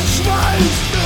judgment